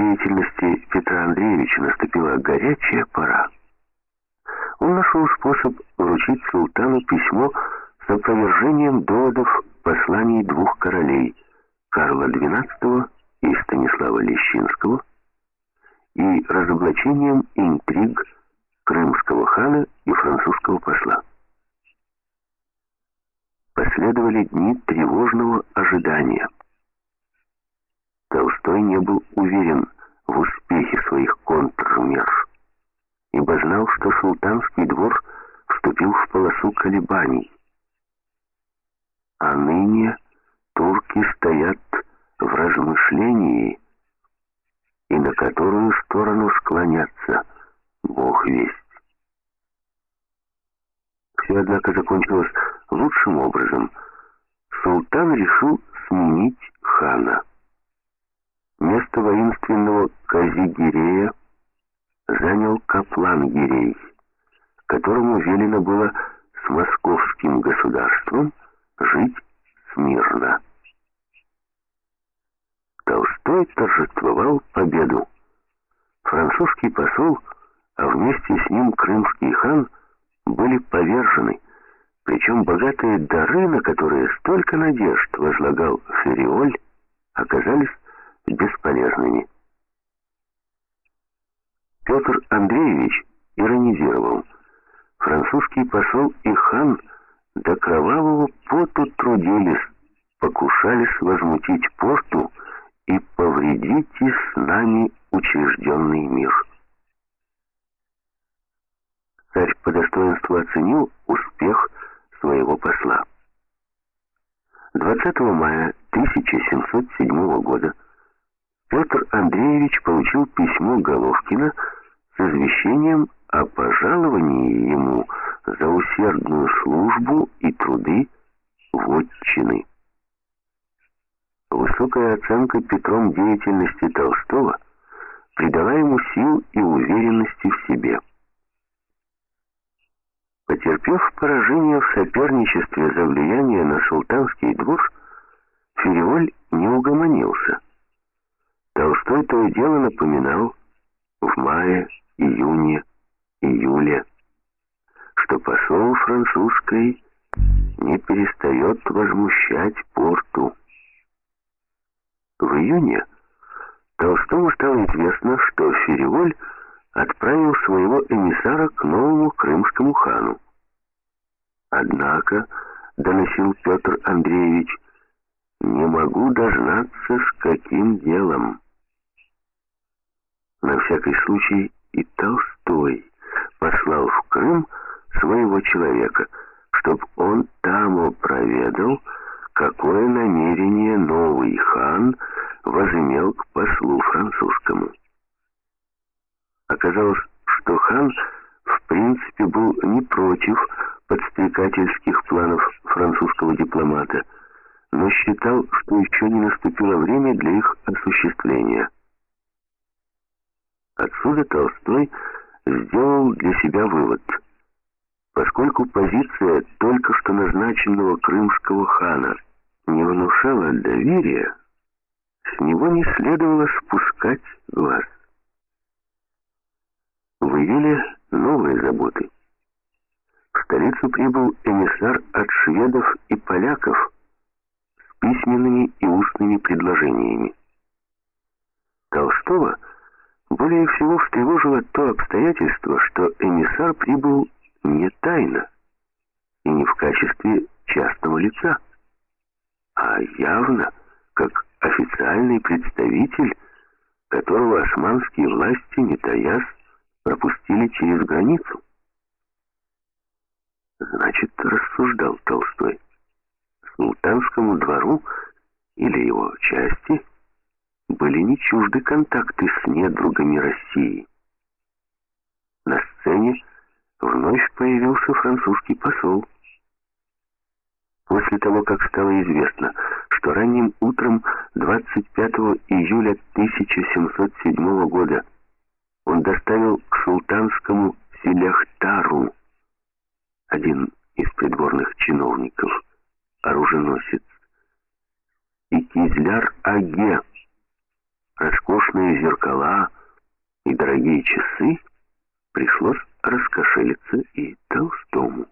деятельности Петра Андреевича наступила горячая пора. Он нашел способ вручить султану письмо с опровержением доводов посланий двух королей Карла XII и Станислава Лещинского и разоблачением интриг крымского хана и французского посла. Последовали дни тревожного ожидания. Толстой не был уверен в успехе своих контрмер, ибо знал, что султанский двор вступил в полосу колебаний. А ныне турки стоят в размышлении, и на которую сторону склонятся, Бог весть. Все, однако, закончилось лучшим образом. Султан решил сменить хана. Место воинственного Казигирея занял Каплан Гирей, которому велено было с московским государством жить смирно. Толстой торжествовал победу. Французский посол, а вместе с ним крымский хан, были повержены, причем богатые дары, на которые столько надежд возлагал Фериоль, оказались бесполезными. Петр Андреевич иронизировал. Французский посол и хан до кровавого поту трудились, покушались возмутить порту и повредить с нами учрежденный мир. Царь по достоинству оценил успех своего посла. 20 мая 1707 года Петр Андреевич получил письмо Головкина с извещением о пожаловании ему за усердную службу и труды вотчины. Высокая оценка Петром деятельности Толстого придала ему сил и уверенности в себе. Потерпев поражение в соперничестве за влияние на султанский двор, Фериоль не угомонился – Толстой то и дело напоминал в мае, июне, июле, что посол французской не перестает возмущать порту. В июне Толстому стало известно, что Фериоль отправил своего эмиссара к новому крымскому хану. Однако, доносил Петр Андреевич, не могу дождаться, с каким делом. На всякий случай и Толстой послал в Крым своего человека, чтобы он там проведал, какое намерение новый хан возымел к послу французскому. Оказалось, что хан в принципе был не против подстрекательских планов французского дипломата, но считал, что еще не наступило время для их осуществления. Отсюда Толстой сделал для себя вывод. Поскольку позиция только что назначенного крымского хана не внушала доверия, с него не следовало спускать глаз. В июле новые заботы. В столицу прибыл эмиссар от шведов и поляков с письменными и устными предложениями. Толстого – более всего встревожило то обстоятельство, что эмиссар прибыл не тайно и не в качестве частного лица, а явно как официальный представитель, которого османские власти, не таясь, пропустили через границу. Значит, рассуждал Толстой, султанскому двору или его части – были не чужды контакты с недругами России. На сцене вновь появился французский посол. После того, как стало известно, что ранним утром 25 июля 1707 года он доставил к султанскому Селяхтару, один из придворных чиновников, оруженосец, и Кизляр-Аге, роскошные зеркала и дорогие часы, пришлось раскошелиться и Толстому.